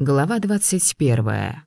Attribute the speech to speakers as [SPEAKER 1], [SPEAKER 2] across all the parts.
[SPEAKER 1] Глава 21.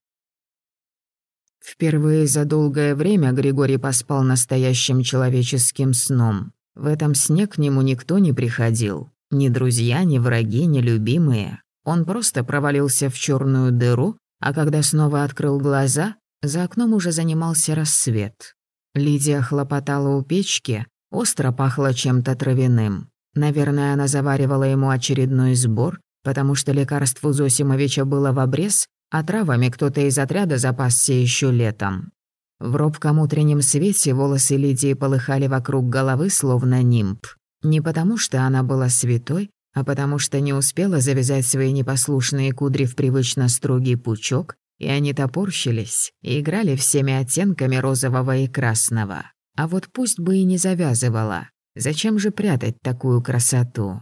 [SPEAKER 1] Впервые за долгое время Григорий поспал настоящим человеческим сном. В этом сне к нему никто не приходил. Ни друзья, ни враги, ни любимые. Он просто провалился в черную дыру, а когда снова открыл глаза, за окном уже занимался рассвет. Лидия хлопотала у печки, остро пахло чем-то травяным. Наверное, она заваривала ему очередной сбор, потому что лекарств у Зосимовича было в обрез, а травами кто-то из отряда запасся еще летом. В робком утреннем свете волосы Лидии полыхали вокруг головы, словно нимб. Не потому, что она была святой, а потому что не успела завязать свои непослушные кудри в привычно строгий пучок, и они топорщились и играли всеми оттенками розового и красного. А вот пусть бы и не завязывала. Зачем же прятать такую красоту?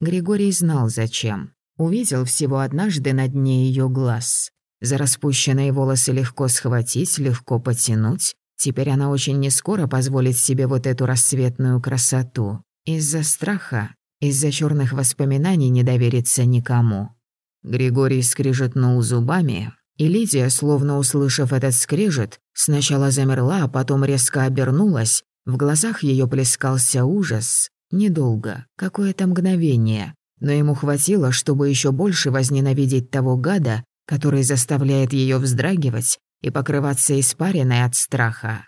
[SPEAKER 1] Григорий знал, зачем. Увидел всего однажды на дне ее глаз. За распущенные волосы легко схватить, легко потянуть. Теперь она очень нескоро позволит себе вот эту рассветную красоту. Из-за страха, из-за черных воспоминаний не довериться никому. Григорий скрижетнул зубами, и Лидия, словно услышав этот скрежет, сначала замерла, а потом резко обернулась. В глазах ее плескался ужас. Недолго, какое-то мгновение но ему хватило, чтобы еще больше возненавидеть того гада, который заставляет ее вздрагивать и покрываться испариной от страха.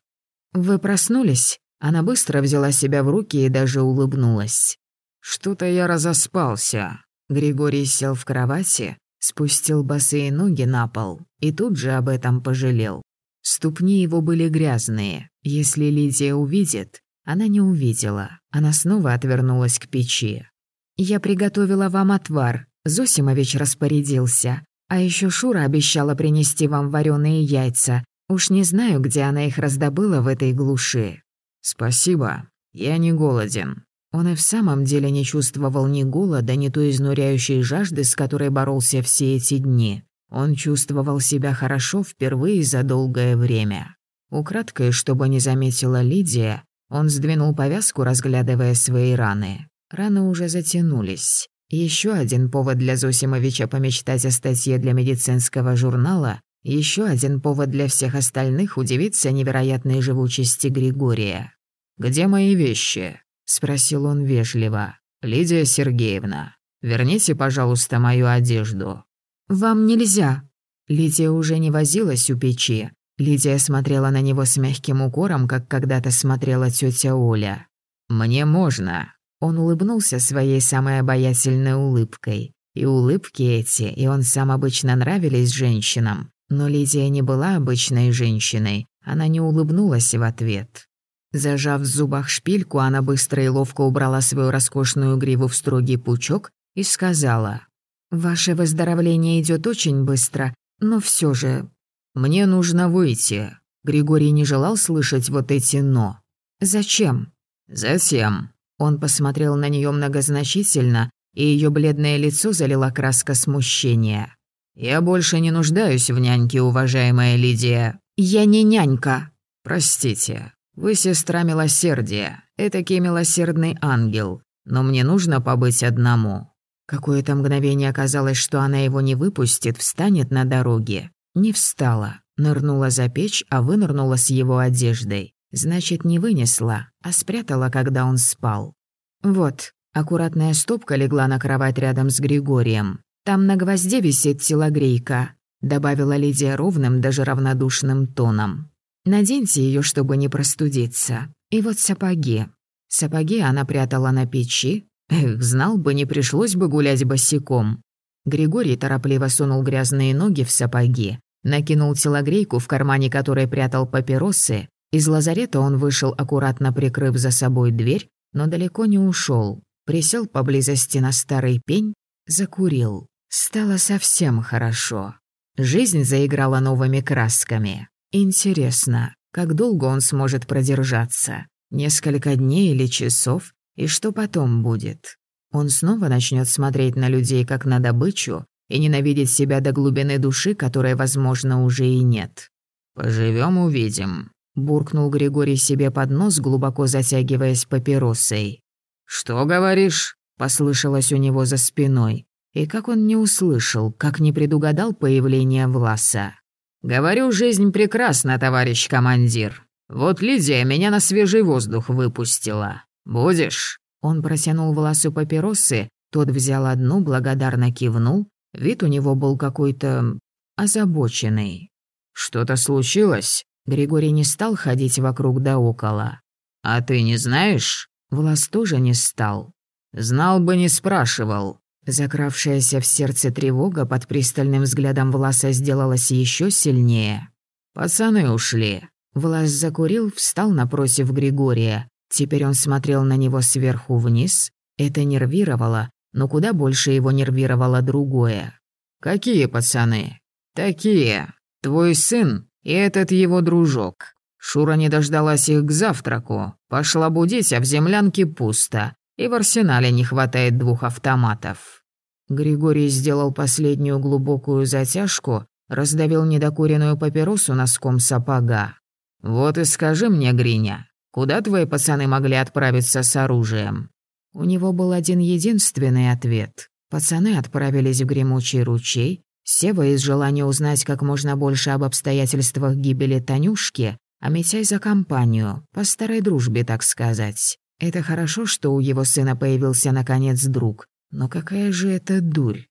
[SPEAKER 1] «Вы проснулись?» Она быстро взяла себя в руки и даже улыбнулась. «Что-то я разоспался». Григорий сел в кровати, спустил босые ноги на пол и тут же об этом пожалел. Ступни его были грязные. Если Лидия увидит, она не увидела. Она снова отвернулась к печи. «Я приготовила вам отвар», — Зосимович распорядился. «А еще Шура обещала принести вам вареные яйца. Уж не знаю, где она их раздобыла в этой глуши». «Спасибо. Я не голоден». Он и в самом деле не чувствовал ни голода, ни той изнуряющей жажды, с которой боролся все эти дни. Он чувствовал себя хорошо впервые за долгое время. Украдкой, чтобы не заметила Лидия, он сдвинул повязку, разглядывая свои раны. Раны уже затянулись. Еще один повод для Зосимовича помечтать о статье для медицинского журнала, еще один повод для всех остальных удивиться невероятной живучести Григория. «Где мои вещи?» – спросил он вежливо. «Лидия Сергеевна, верните, пожалуйста, мою одежду». «Вам нельзя». Лидия уже не возилась у печи. Лидия смотрела на него с мягким укором, как когда-то смотрела тетя Оля. «Мне можно», он улыбнулся своей самой обаятельной улыбкой. И улыбки эти, и он сам обычно нравились женщинам. Но Лидия не была обычной женщиной, она не улыбнулась в ответ. Зажав в зубах шпильку, она быстро и ловко убрала свою роскошную гриву в строгий пучок и сказала, «Ваше выздоровление идет очень быстро, но все же...» «Мне нужно выйти». Григорий не желал слышать вот эти «но». «Зачем?» «Затем», он посмотрел на нее многозначительно, и ее бледное лицо залила краска смущения. «Я больше не нуждаюсь в няньке, уважаемая Лидия». «Я не нянька». «Простите, вы сестра милосердия, этакий милосердный ангел, но мне нужно побыть одному». Какое-то мгновение казалось, что она его не выпустит, встанет на дороге. Не встала, нырнула за печь, а вынырнула с его одеждой. Значит, не вынесла, а спрятала, когда он спал. Вот, аккуратная стопка легла на кровать рядом с Григорием. Там на гвозде висит телогрейка, добавила Лидия ровным, даже равнодушным тоном. Наденьте ее, чтобы не простудиться. И вот сапоги. Сапоги она прятала на печи. Эх, знал бы, не пришлось бы гулять босиком. Григорий торопливо сунул грязные ноги в сапоги, накинул телогрейку, в кармане которой прятал папиросы, из лазарета он вышел, аккуратно прикрыв за собой дверь, но далеко не ушел. Присел поблизости на старый пень, закурил. Стало совсем хорошо. Жизнь заиграла новыми красками. Интересно, как долго он сможет продержаться? Несколько дней или часов? И что потом будет? Он снова начнет смотреть на людей как на добычу и ненавидеть себя до глубины души, которой, возможно, уже и нет. Поживем, увидим буркнул Григорий себе под нос, глубоко затягиваясь папиросой. «Что говоришь?» – послышалось у него за спиной. И как он не услышал, как не предугадал появление Власа.
[SPEAKER 2] «Говорю, жизнь прекрасна, товарищ командир. Вот Лидия меня на свежий воздух выпустила. Будешь?»
[SPEAKER 1] Он протянул Власу папиросы, тот взял одну, благодарно кивнул. Вид у него был какой-то озабоченный.
[SPEAKER 2] «Что-то случилось?»
[SPEAKER 1] Григорий не стал ходить вокруг да около.
[SPEAKER 2] «А ты не знаешь?»
[SPEAKER 1] Влас тоже не стал.
[SPEAKER 2] «Знал бы, не спрашивал».
[SPEAKER 1] Закравшаяся в сердце тревога под пристальным взглядом Власа сделалась еще сильнее.
[SPEAKER 2] «Пацаны ушли».
[SPEAKER 1] Влас закурил, встал напротив Григория. Теперь он смотрел на него сверху вниз. Это нервировало, но куда больше его нервировало другое.
[SPEAKER 2] «Какие пацаны?» «Такие. Твой сын и этот его дружок. Шура не дождалась их к завтраку. Пошла будить, а в землянке пусто. И в арсенале не хватает двух автоматов.
[SPEAKER 1] Григорий сделал последнюю глубокую затяжку, раздавил недокуренную папиросу носком сапога.
[SPEAKER 2] «Вот и скажи мне, Гриня, куда твои пацаны могли отправиться с оружием?»
[SPEAKER 1] У него был один единственный ответ. Пацаны отправились в гремучий ручей. Сева из желания узнать как можно больше об обстоятельствах гибели Танюшки а Митяй за компанию, по старой дружбе, так сказать. Это хорошо, что у его сына появился наконец друг, но какая же это дурь?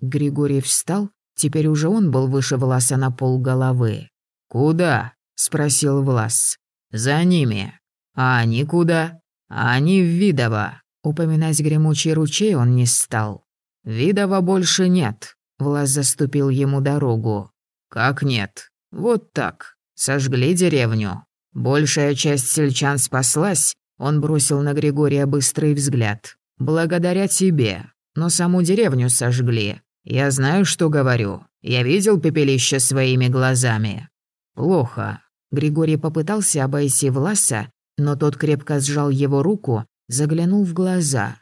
[SPEAKER 1] Григорий встал, теперь уже он был выше Власа на пол головы.
[SPEAKER 2] «Куда?» — спросил Влас. «За ними. А они куда? А они в Видово».
[SPEAKER 1] Упоминать гремучий ручей он не стал.
[SPEAKER 2] «Видова больше нет», —
[SPEAKER 1] Влас заступил ему дорогу.
[SPEAKER 2] «Как нет? Вот так. Сожгли деревню. Большая часть сельчан спаслась, он бросил на Григория быстрый взгляд. Благодаря тебе. Но саму деревню сожгли. Я знаю, что говорю. Я видел пепелище своими глазами. Плохо.
[SPEAKER 1] Григорий попытался обойти Власа, но тот крепко сжал его руку, заглянул в глаза.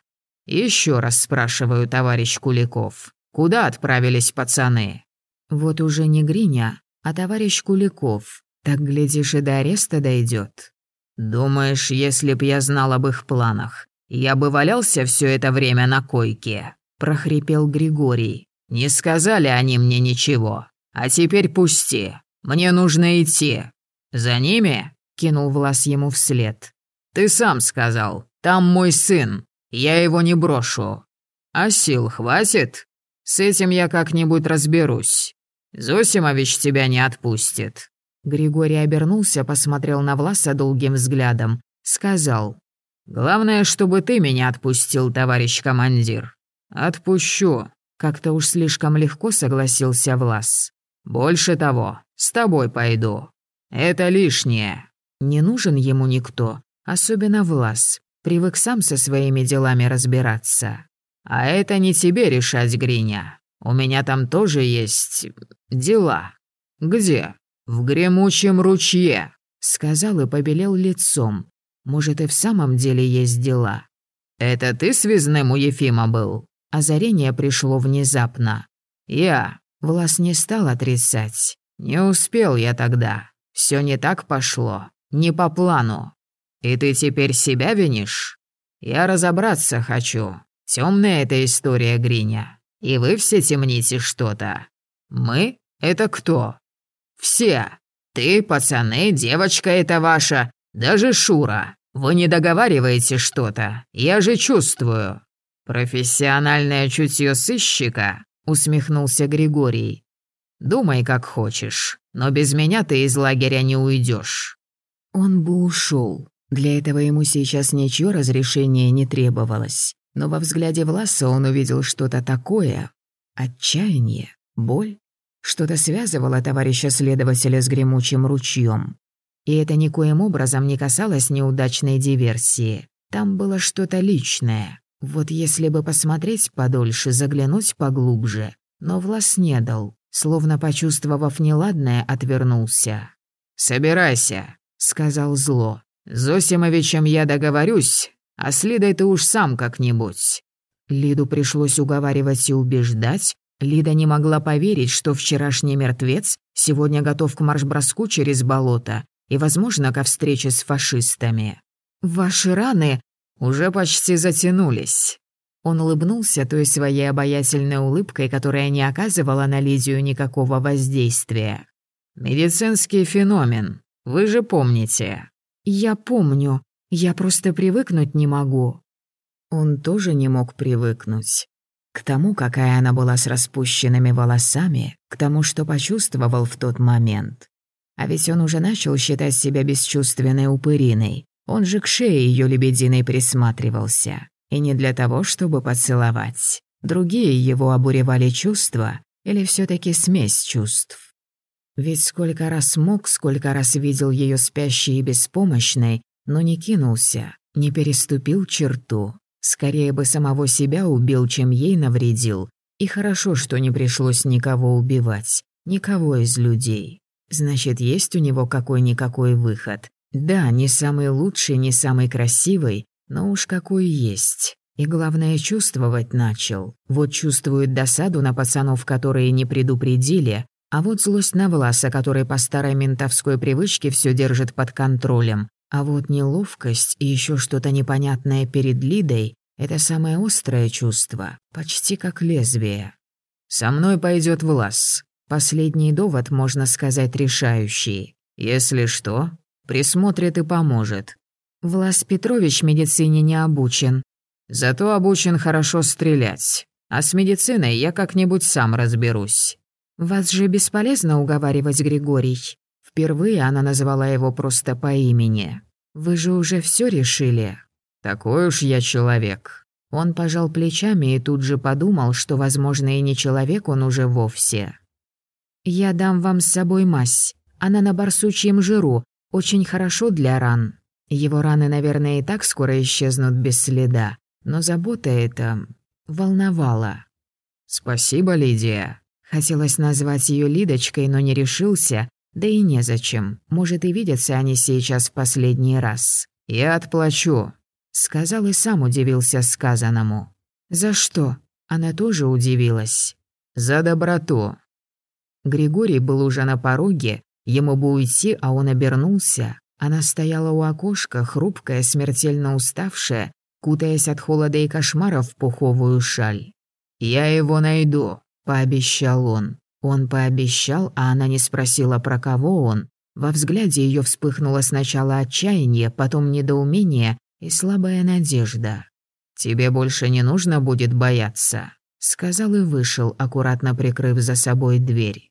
[SPEAKER 2] Еще раз спрашиваю, товарищ Куликов, куда отправились пацаны?»
[SPEAKER 1] Вот уже не Гриня, а товарищ Куликов. Так, глядишь, и до ареста дойдет.
[SPEAKER 2] Думаешь, если б я знал об их планах, я бы валялся все это время на койке?» – прохрипел Григорий. «Не сказали они мне ничего. А теперь пусти. Мне нужно идти. За ними?» – кинул Влас ему вслед. «Ты сам сказал. Там мой сын. Я его не брошу. А сил хватит? С этим я как-нибудь разберусь. Зосимович тебя не отпустит.
[SPEAKER 1] Григорий обернулся, посмотрел на Власа долгим взглядом. Сказал.
[SPEAKER 2] «Главное, чтобы ты меня отпустил, товарищ командир».
[SPEAKER 1] «Отпущу». Как-то уж слишком легко согласился Влас.
[SPEAKER 2] «Больше того, с тобой пойду. Это лишнее».
[SPEAKER 1] Не нужен ему никто, особенно Влас. Привык сам со своими делами разбираться.
[SPEAKER 2] «А это не тебе решать, Гриня. У меня там тоже есть... дела». «Где?» «В гремучем ручье», — сказал и побелел лицом. «Может, и в самом деле есть дела». «Это ты связным у Ефима был?»
[SPEAKER 1] Озарение пришло внезапно.
[SPEAKER 2] «Я».
[SPEAKER 1] Влас не стал отрицать.
[SPEAKER 2] «Не успел я тогда. Все не так пошло. Не по плану. И ты теперь себя винишь? Я разобраться хочу. Темная эта история, Гриня. И вы все темните что-то. Мы? Это кто? «Все. Ты, пацаны, девочка эта ваша, даже Шура. Вы не договариваете что-то, я же чувствую». «Профессиональное чутье сыщика», — усмехнулся Григорий. «Думай, как хочешь, но без меня ты из лагеря не уйдешь.
[SPEAKER 1] Он бы ушел. Для этого ему сейчас ничего разрешения не требовалось. Но во взгляде Власа он увидел что-то такое. Отчаяние, боль, что-то связывало товарища следователя с гремучим ручьем. И это никоим образом не касалось неудачной диверсии. Там было что-то личное. Вот если бы посмотреть подольше, заглянуть поглубже. Но Влас не дал, словно почувствовав неладное, отвернулся.
[SPEAKER 2] «Собирайся», — сказал зло. «С Зосимовичем я договорюсь, а с Лидой ты уж сам как-нибудь».
[SPEAKER 1] Лиду пришлось уговаривать и убеждать, Лида не могла поверить, что вчерашний мертвец сегодня готов к марш-броску через болото и, возможно, ко встрече с фашистами. «Ваши раны
[SPEAKER 2] уже почти затянулись.
[SPEAKER 1] Он улыбнулся той своей обаятельной улыбкой, которая не оказывала на Лидию никакого воздействия.
[SPEAKER 2] «Медицинский феномен. Вы же помните».
[SPEAKER 1] «Я помню. Я просто привыкнуть не могу». Он тоже не мог привыкнуть. К тому, какая она была с распущенными волосами, к тому, что почувствовал в тот момент. А ведь он уже начал считать себя бесчувственной упыриной. Он же к шее ее лебединой присматривался. И не для того, чтобы поцеловать. Другие его обуревали чувства или все таки смесь чувств. Ведь сколько раз мог, сколько раз видел ее спящей и беспомощной, но не кинулся, не переступил черту. Скорее бы самого себя убил, чем ей навредил. И хорошо, что не пришлось никого убивать. Никого из людей. Значит, есть у него какой-никакой выход. Да, не самый лучший, не самый красивый, но уж какой есть. И главное, чувствовать начал. Вот чувствует досаду на пацанов, которые не предупредили, а вот злость на Власа, который по старой ментовской привычке все держит под контролем. А вот неловкость и еще что-то непонятное перед Лидой — это самое острое чувство, почти как лезвие.
[SPEAKER 2] «Со мной пойдет Влас».
[SPEAKER 1] Последний довод, можно сказать, решающий.
[SPEAKER 2] «Если что, присмотрит и поможет».
[SPEAKER 1] Влас Петрович медицине не обучен.
[SPEAKER 2] Зато обучен хорошо стрелять. А с медициной я как-нибудь сам разберусь.
[SPEAKER 1] Вас же бесполезно уговаривать, Григорий. Впервые она назвала его просто по имени. «Вы же уже все решили?»
[SPEAKER 2] «Такой уж я человек».
[SPEAKER 1] Он пожал плечами и тут же подумал, что, возможно, и не человек он уже вовсе. «Я дам вам с собой мазь. Она на барсучьем жиру. Очень хорошо для ран. Его раны, наверное, и так скоро исчезнут без следа. Но забота эта волновала».
[SPEAKER 2] «Спасибо, Лидия».
[SPEAKER 1] Хотелось назвать ее Лидочкой, но не решился, да и незачем. Может, и видятся они сейчас в последний раз.
[SPEAKER 2] «Я отплачу», —
[SPEAKER 1] сказал и сам удивился сказанному. «За что?» Она тоже удивилась.
[SPEAKER 2] «За доброту».
[SPEAKER 1] Григорий был уже на пороге, ему бы уйти, а он обернулся. Она стояла у окошка, хрупкая, смертельно уставшая, кутаясь от холода и кошмаров в пуховую шаль.
[SPEAKER 2] «Я его найду», —
[SPEAKER 1] пообещал он. Он пообещал, а она не спросила, про кого он. Во взгляде ее вспыхнуло сначала отчаяние, потом недоумение и слабая надежда.
[SPEAKER 2] «Тебе больше не нужно будет бояться», —
[SPEAKER 1] сказал и вышел, аккуратно прикрыв за собой дверь.